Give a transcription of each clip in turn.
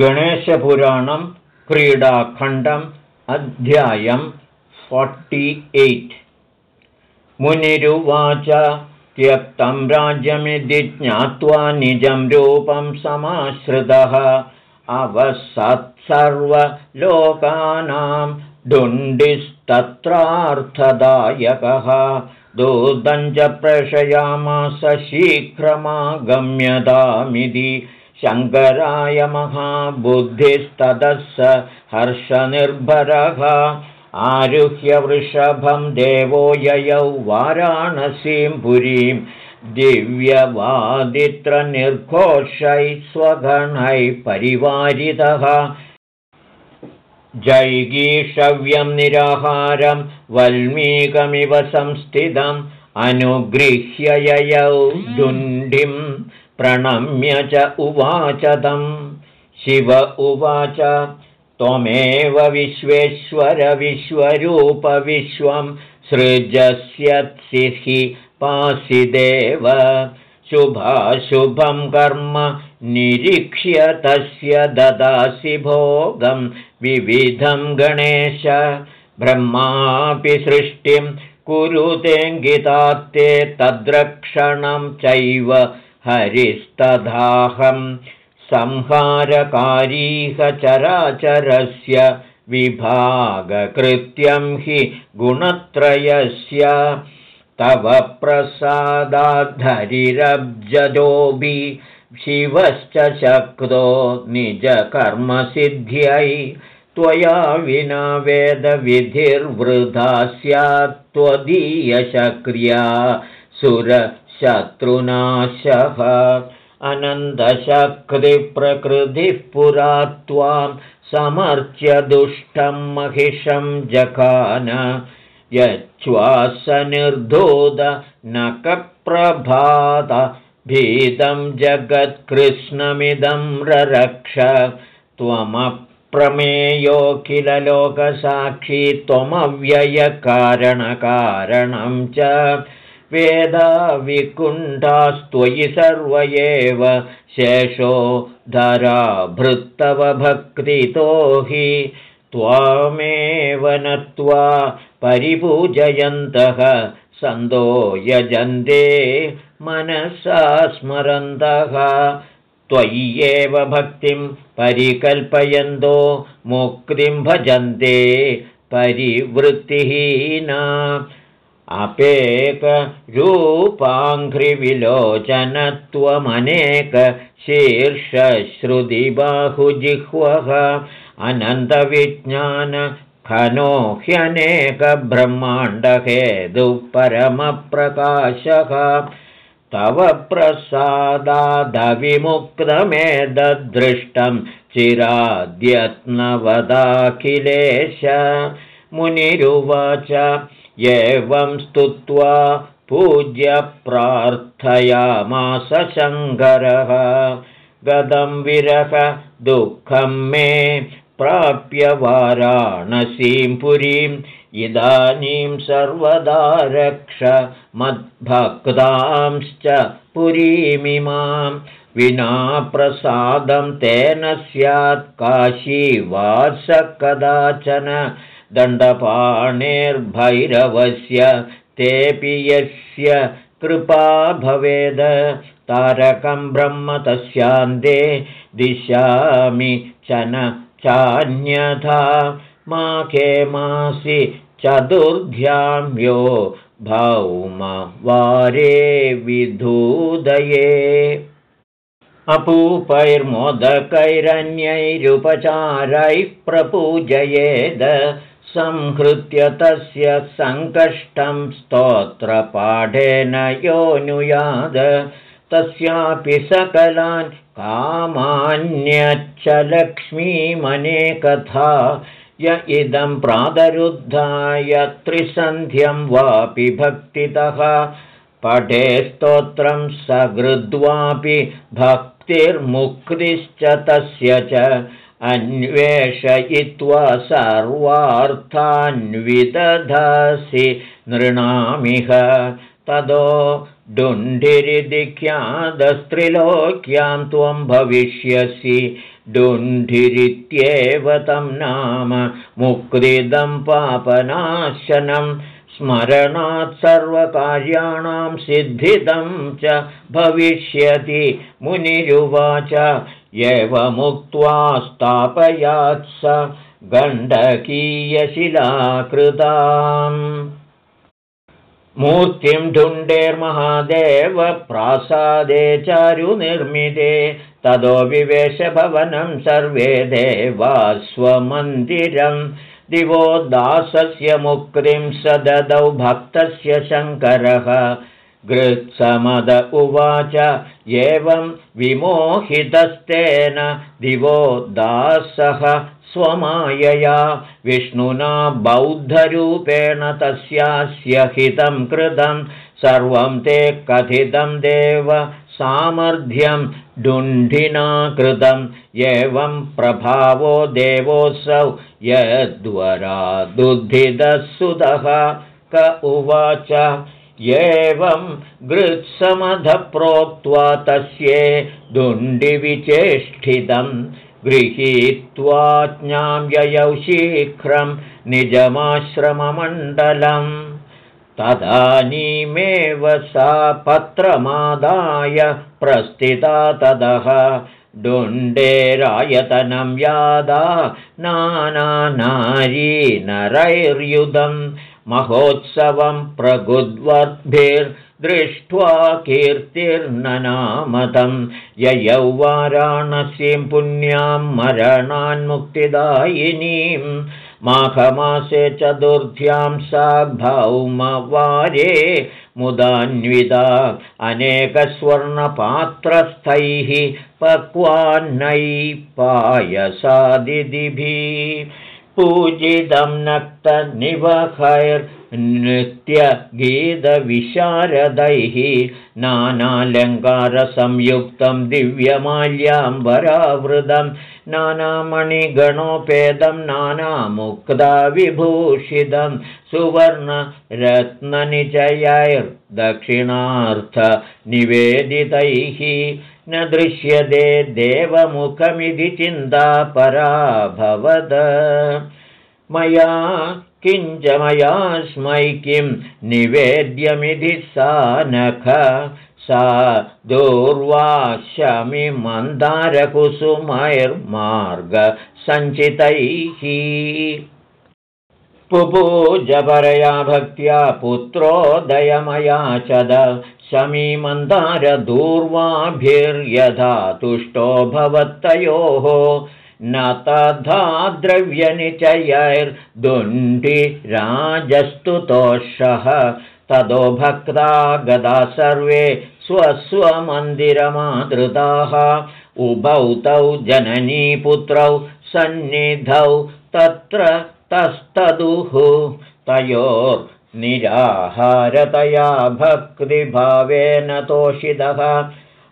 गणेशपुराणं क्रीडाखण्डम् अध्यायं forty eight मुनिरुवाच त्यक्तं राज्यमिति ज्ञात्वा निजं रूपं समाश्रितः अवसत्सर्वलोकानां डुण्डिस्तत्रार्थदायकः दूतं च प्रेषयामास शीघ्रमागम्यतामिति शङ्कराय महाबुद्धिस्ततः स हर्षनिर्भरः। आरुह्य वृषभं देवो ययौ वाराणसीं पुरीं दिव्यवादित्रनिर्घोषैः स्वगणैः परिवारितः। जैगीषव्यं निराहारं वल्मीकमिव संस्थितम् अनुगृह्य ययौ दुण्डिम् प्रणम्य च उवाच तं शिव उवाच त्वमेव विश्वरूपविश्वं सृजस्यत्सि पासि देव शुभाशुभं कर्म निरीक्ष्य तस्य ददासि भोगं। विविधं गणेश ब्रह्मापि सृष्टिं कुरुतेऽङ्गितात्ते तद्रक्षणं चैव हरिस्तदाहं संहारकारीह चराचरस्य विभागकृत्यं हि गुणत्रयस्य। तव प्रसादाद्धरिरब्जोऽपि शिवश्च शक्तो निजकर्मसिद्ध्यै। त्वया विना वेदविधिर्वृधा स्यात् त्वदीयशक्रिया सुर शत्रुनाशः। अनन्दशक्तिप्रकृतिः पुरा त्वां समर्च्य दुष्टं महिषं जखान यच्छ्वासनिर्धोदनकप्रभात भीतं जगत्कृष्णमिदं ररक्ष। त्वमप्रमेयो किल लोकसाक्षी त्वमव्ययकारणकारणं च वेदा विकुण्ठास्त्वयि सर्व एव शेषो धराभृत्तवभक्तितो हि त्वामेव नत्वा परिपूजयन्तः सन्दो यजन्ते मनसा स्मरन्तः। त्वय्येव भक्तिं परिकल्पयन्तो मुक्तिं भजन्ते परिवृत्तिहीना अपेकरूपाङ्घ्रिविलोचनत्वमनेकशीर्षश्रुतिबाहुजिह्वः अनन्तविज्ञानखनो ह्यनेकब्रह्माण्डहेदुः तव प्रसादादविमुक्तमेदृष्टं चिराद्यत्नवदाखिलेश मुनिरुवाच एवं स्तुत्वा पूज्य प्रार्थयामास शङ्करः। गदं विरह दुःखं मे प्राप्य वाराणसीं पुरीम् इदानीं सर्वदा रक्ष मद्भक्तांश्च पुरीमिमां विना प्रसादं तेन स्यात् काशीवास कदाचन दण्डपाणेर्भैरवस्य तेऽपि यस्य कृपा भवेद। तारकं ब्रह्म तस्यान्ते दिशामि च न चान्यथा। मा के मासि चतुर्ध्याम्यो भौमवारे विधूदये। अपूपैर्मोदकैरन्यैरुपचारैः प्रपूजयेद संहृत्य तस्य सङ्कष्टं स्तोत्रपाठेन योऽनुयाद। तस्यापि सकलान् कामान्यच्च लक्ष्मीमनेकथा य इदं प्रातरुद्धाय त्रिसन्ध्यं वापि भक्तितः। पठे स्तोत्रं सकृद्वापि भक्तिर्मुक्तिश्च तस्य च अन्वेषयित्वा सर्वार्थान्विदधासि नृणामिह। तदो डुण्डिरिदिख्यादस्त्रिलोक्यां त्वं भविष्यसि। डुण्ढिरित्येव तं नाम मुक्तिदं पापनाशनं। स्मरणात् सर्वकार्याणां सिद्धिदं च भविष्यति। मुनिरुवाच एवमुक्त्वा स्थापयात् स गण्डकीयशिलाकृताम्। मूर्तिं ढुण्डेर्महादेव प्रासादे चारुनिर्मिते ततो विवेशभवनं सर्वे देवा स्वमन्दिरं दिवो दासस्य मुक्तिं स ददौ भक्तस्य शङ्करः गृत्समद उवाच एवं विमोहितस्तेन दिवो दासः स्वमायया। विष्णुना बौद्धरूपेण तस्यास्य हितं कृतं सर्वं ते कथितं देव सामर्थ्यं डुण्ढिना कृतं एवं प्रभावो देवोऽसौ यद्वरादुद्धिदः क उवाच एवं गृत्समधप्रोक्त्वा तस्ये दुण्डिविचेष्टितम् गृहीत्वा ययौ शीघ्रं निजमाश्रममण्डलम्। तदानीमेव सा पत्रमादाय प्रस्थिता तदः डुण्डेरायतनं यादा नानानारी नरैर्युधं महोत्सवं प्रगुद्वर्भिर् दृष्ट्वा कीर्तिर्ननामतं ययौ वाराणसीं पुण्यां मरणान्मुक्तिदायिनीं माघमासे चतुर्थ्यां सा भौमवारे मुदान्विता अनेकस्वर्णपात्रस्थैः पक्वान्नै पायसादिभिः पूजितं नक्तनिवहैर् नृत्यगीतविशारदैः नानालङ्कारसंयुक्तं दिव्यमाल्याम्बरावृतं नानामणिगणोपेदं नानामुक्ताविभूषितं सुवर्णरत्ननिचयैर्दक्षिणार्थनिवेदितैः न दृश्यते देवमुखमिति चिन्ता पराभवद मया किञ्च मयास्मै किं निवेद्यमिति सा नख। सा दूर्वाशमि मन्दारकुसुमैर्मार्गसञ्चितैः। पुपूजपरया भक्त्या पुत्रोदयमया च द शमीमन्दारदूर्वाभिर्यथा तुष्टो भवत्तयोः न तथा द्रव्यनिचयैर्दुण्डिराजस्तुतोषः। ततो भक्ता गदा सर्वे स्वस्वमन्दिरमादृताः। उभौ तौ जननीपुत्रौ सन्निधौ तत्र तस्तदुः तयोर्निराहारतया भक्तिभावेन तोषितः।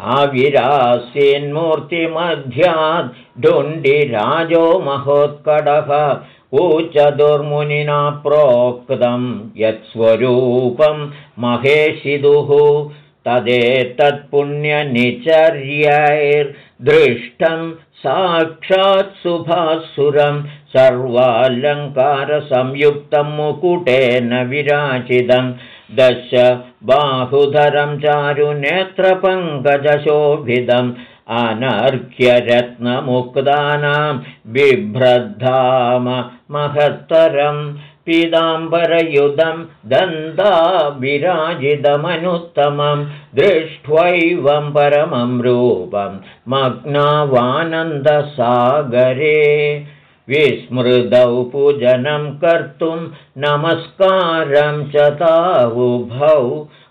आविरासीन्मूर्तिमध्याद् ढुण्डिराजो महोत्कडः ऊचदुर्मुनिना प्रोक्तं यत्स्वरूपं महेशिदुः तदेतत्पुण्यनिचर्यैर्दृष्टं साक्षात् सुभासुरं सर्वालङ्कारसंयुक्तं मुकुटेन विराचितं दश बाहुधरं चारुनेत्रपङ्कजशोभितम् अनर्घ्यरत्नमुक्तानां बिभ्रद्धाम महत्तरं पीताम्बरयुधं दन्ता विराजितमनुत्तमं दृष्ट्वैवं परमं रूपं मग्नावानन्दसागरे विस्मृतौ पूजनं कर्तुं नमस्कारं च तावुभौ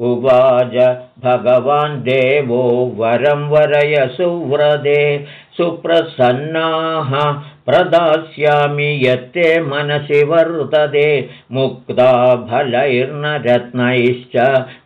उवाच भगवान् देवो वरं वरय सुव्रदे सुप्रसन्नाः प्रदास्यामि यत्ते मनसि वर्तते मुक्ता फलैर्नरत्नैश्च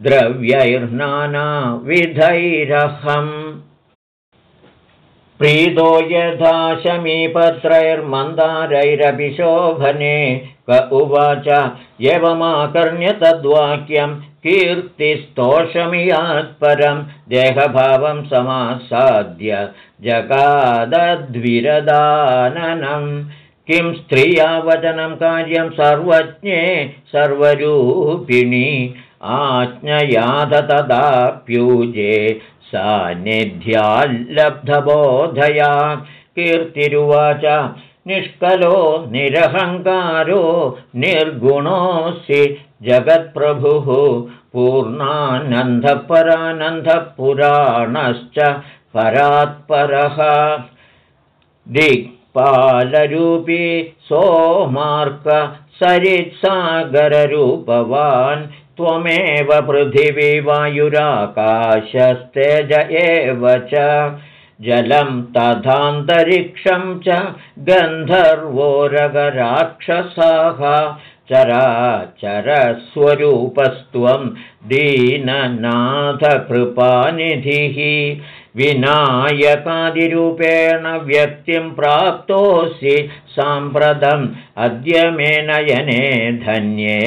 द्रव्यैर्नानाविधैरहम्। प्रीतो यथा शोभने क उवाच एवमाकर्ण्य तद्वाक्यं कीर्तिस्तोषमियात्परं देहभावं समासाद्य जगादद्विरदाननं। किं स्त्रिया वचनं कार्यं सर्वज्ञे सर्वरूपिणी आज्ञयाध तदाप्यूजे सान्निध्याल्लब्धबोधया। कीर्तिरुवाच निष्कलो निरहङ्कारो निर्गुणोऽसि जगत्प्रभुः। पूर्णानन्दपरानन्दपुराणश्च परात्परः। दिक्पालरूपी सोमार्क सरित्सागररूपवान् त्वमेव पृथिवी वायुराकाशस्तेज एव च जलं तथान्तरिक्षं च गन्धर्वोरगराक्षसाः चराचरस्वरूपस्त्वं दीननाथकृपानिधिः विनायकादिरूपेण व्यक्तिं प्राप्तोऽसि साम्प्रतम् अद्य मे नयने धन्ये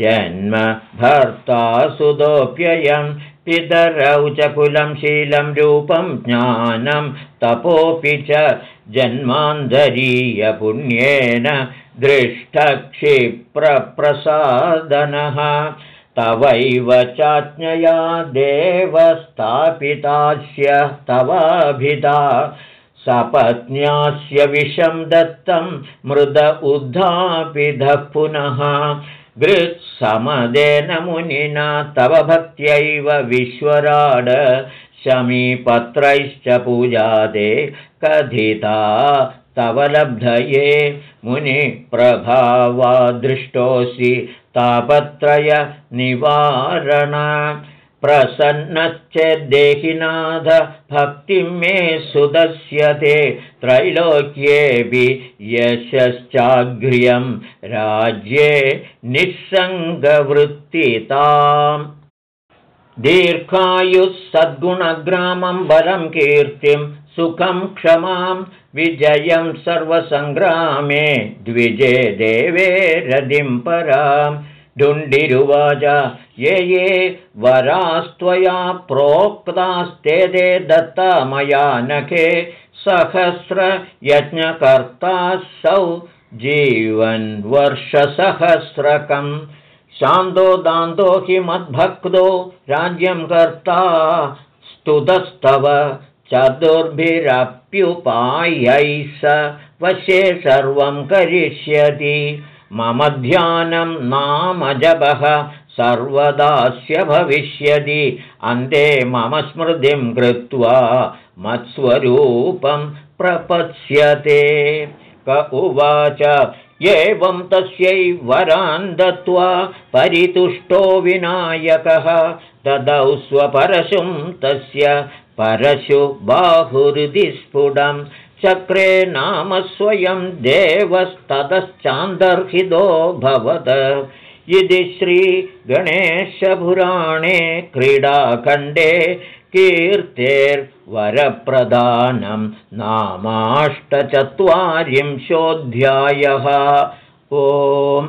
जन्म भर्ता सुदोऽप्ययं पितरौ च कुलं शीलं रूपं ज्ञानं तपोऽपि च जन्मान्तरीयपुण्येन दृष्टक्षिप्रप्रसादनः। तवैव चाज्ञया देवस्थापितास्य तवाभिधा। सपत्न्यास्य विषं दत्तं मृद उद्धापिधः पुनः गृत्समदेन मुनिना तव भक्त्यैव विश्वराड शमीपत्रैश्च पूजादे कथिता तव लब्धये मुनिप्रभावादृष्टोऽसि तापत्रयनिवारण प्रसन्नश्चेद्देहिनाथ भक्तिं मे सुदस्यते त्रैलोक्येऽपि यशश्चाघ्र्यं राज्ये निःसङ्गवृत्तिताम्। दीर्घायुः सद्गुणग्रामं बलं कीर्तिं सुखं क्षमां विजयं सर्वसङ्ग्रामे द्विजे देवे रदिं परां ढुण्डिरुवाच। ये ये वरास्त्वया प्रोक्तास्ते ते दत्ता मया नखे सहस्रयज्ञकर्तासौ जीवन्वर्षसहस्रकम् शान्तो दान्तो हि मद्भक्तो राज्यं कर्ता स्तुतस्तव चतुर्भिरप्युपायै स वशे सर्वं करिष्यति मम ध्यानं नाम जपः सर्वदास्य भविष्यति। अन्ते मम स्मृतिं कृत्वा मत्स्वरूपं प्रपत्स्यते क उवाच एवं तस्यै वरान् दत्त्वा परितुष्टो विनायकः। ददौ स्वपरशुं तस्य परशु बाहुरुदिस्फुटं चक्रे नाम स्वयं देवस्ततश्चान्दर्हितो भवत। इति श्रीगणेशपुराणे क्रीडाखण्डे कीर्तेर्वरप्रदानं नामाष्टचत्वारिंशोऽध्यायः। ओम्